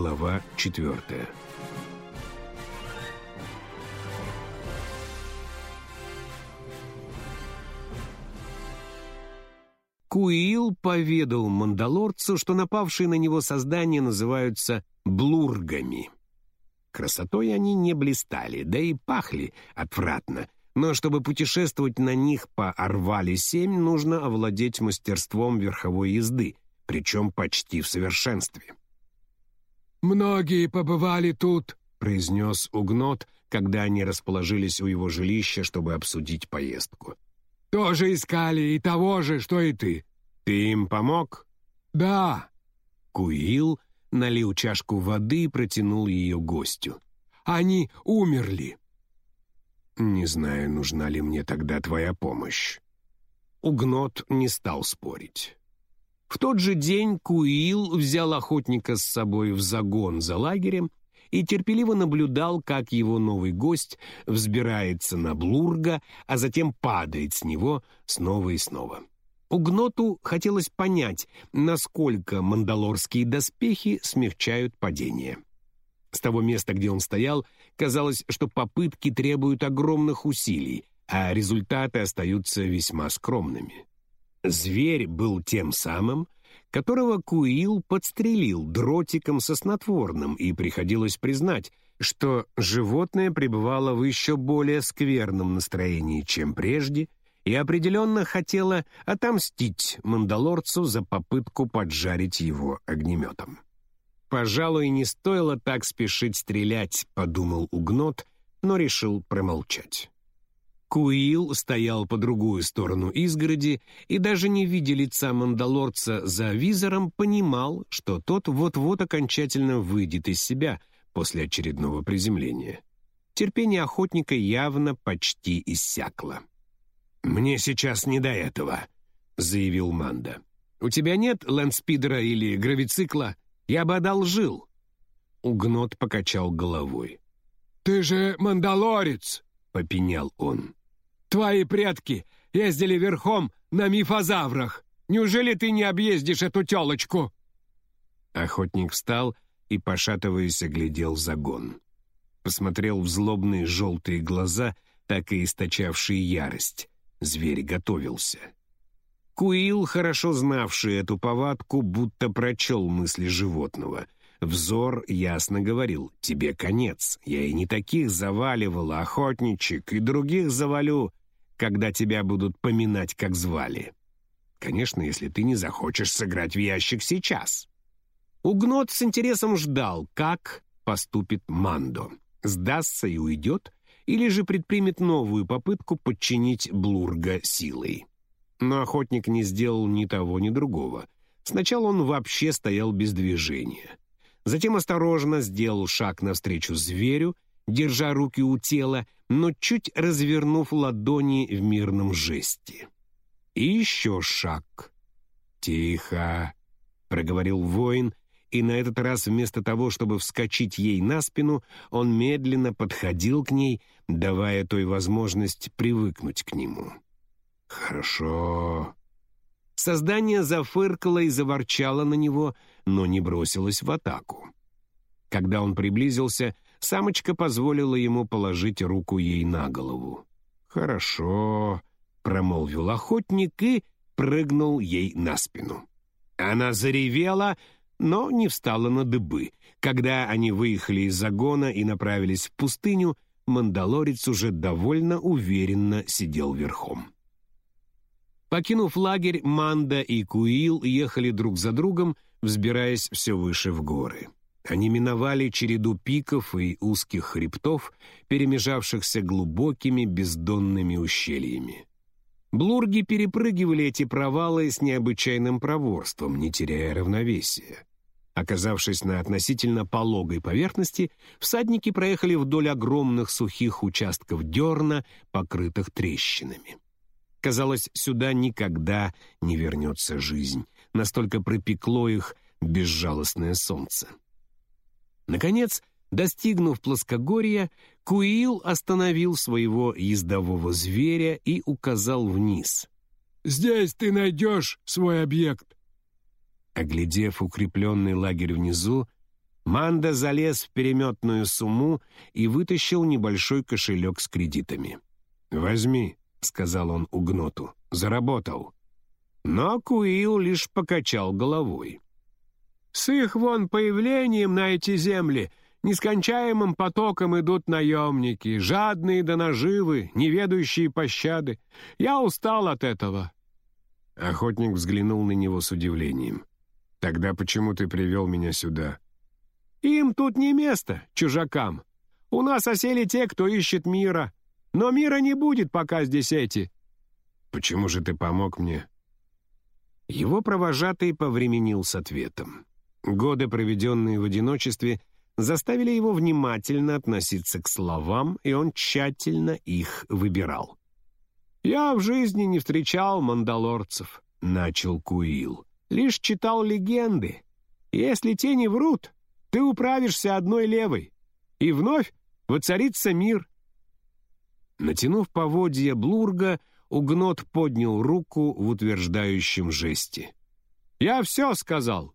Глава четвертая. Куил поведал мандалорцу, что напавшие на него создания называются блургами. Красотой они не блистали, да и пахли отвратно, но чтобы путешествовать на них по Орвале-7, нужно овладеть мастерством верховой езды, причем почти в совершенстве. «Многие побывали тут», — произнес Угнот, когда они расположились у его жилища, чтобы обсудить поездку. Тоже искали и того же, что и ты. Ты им помог? Да. Куил налил чашку воды и протянул ее гостю. Они умерли. Не знаю, нужна ли мне тогда твоя помощь. Угнот не стал спорить. В тот же день Куил взял охотника с собой в загон за лагерем и терпеливо наблюдал, как его новый гость взбирается на Блурга, а затем падает с него снова и снова. Угноту хотелось понять, насколько мандалорские доспехи смягчают падение. С того места, где он стоял, казалось, что попытки требуют огромных усилий, а результаты остаются весьма скромными. Зверь был тем самым, которого Куил подстрелил дротиком со снотворным, и приходилось признать, что животное пребывало в еще более скверном настроении, чем прежде, и определенно хотело отомстить мандалорцу за попытку поджарить его огнеметом. «Пожалуй, не стоило так спешить стрелять», — подумал Угнот, но решил промолчать. Куил стоял по другую сторону изгороди и даже не видя лица мандалорца за визором, понимал, что тот вот-вот окончательно выйдет из себя после очередного приземления. Терпение охотника явно почти иссякло. «Мне сейчас не до этого», — заявил Манда. «У тебя нет лэндспидера или гравицикла? Я бы одолжил». Угнот покачал головой. «Ты же мандалорец!» — попенял он. Твои предки ездили верхом на мифозаврах. Неужели ты не объездишь эту телочку?» Охотник встал и, пошатываясь, оглядел загон. Посмотрел в злобные желтые глаза, так и источавшие ярость. Зверь готовился. Куил, хорошо знавший эту повадку, будто прочел мысли животного. Взор ясно говорил «Тебе конец. Я и не таких заваливал, охотничек, и других завалю когда тебя будут поминать, как звали. Конечно, если ты не захочешь сыграть в ящик сейчас. Угнот с интересом ждал, как поступит Мандо. Сдастся и уйдет, или же предпримет новую попытку подчинить Блурга силой. Но охотник не сделал ни того, ни другого. Сначала он вообще стоял без движения. Затем осторожно сделал шаг навстречу зверю держа руки у тела, но чуть развернув ладони в мирном жесте. И еще шаг. «Тихо», — проговорил воин, и на этот раз вместо того, чтобы вскочить ей на спину, он медленно подходил к ней, давая той возможность привыкнуть к нему. «Хорошо». Создание зафыркало и заворчало на него, но не бросилось в атаку. Когда он приблизился, Самочка позволила ему положить руку ей на голову. «Хорошо», — промолвил охотник и прыгнул ей на спину. Она заревела, но не встала на дыбы. Когда они выехали из загона и направились в пустыню, мандалорец уже довольно уверенно сидел верхом. Покинув лагерь, Манда и Куил ехали друг за другом, взбираясь все выше в горы. Они миновали череду пиков и узких хребтов, перемежавшихся глубокими бездонными ущельями. Блурги перепрыгивали эти провалы с необычайным проворством, не теряя равновесия. Оказавшись на относительно пологой поверхности, всадники проехали вдоль огромных сухих участков дерна, покрытых трещинами. Казалось, сюда никогда не вернется жизнь, настолько пропекло их безжалостное солнце. Наконец, достигнув плоскогорья, Куил остановил своего ездового зверя и указал вниз. «Здесь ты найдешь свой объект». Оглядев укрепленный лагерь внизу, Манда залез в переметную сумму и вытащил небольшой кошелек с кредитами. «Возьми», — сказал он Угноту, — «заработал». Но Куил лишь покачал головой. «С их вон появлением на эти земли нескончаемым потоком идут наемники, жадные до наживы, неведающие пощады. Я устал от этого». Охотник взглянул на него с удивлением. «Тогда почему ты привел меня сюда?» «Им тут не место, чужакам. У нас осели те, кто ищет мира. Но мира не будет, пока здесь эти». «Почему же ты помог мне?» Его провожатый повременил с ответом. Годы, проведенные в одиночестве, заставили его внимательно относиться к словам, и он тщательно их выбирал. «Я в жизни не встречал мандалорцев», — начал Куил. «Лишь читал легенды. Если те не врут, ты управишься одной левой, и вновь воцарится мир». Натянув поводья Блурга, Угнот поднял руку в утверждающем жесте. «Я все сказал.